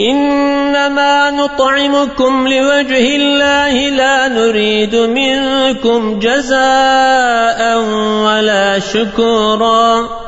إنما نطعمكم لوجه الله لا نريد منكم جزاء ولا شكراً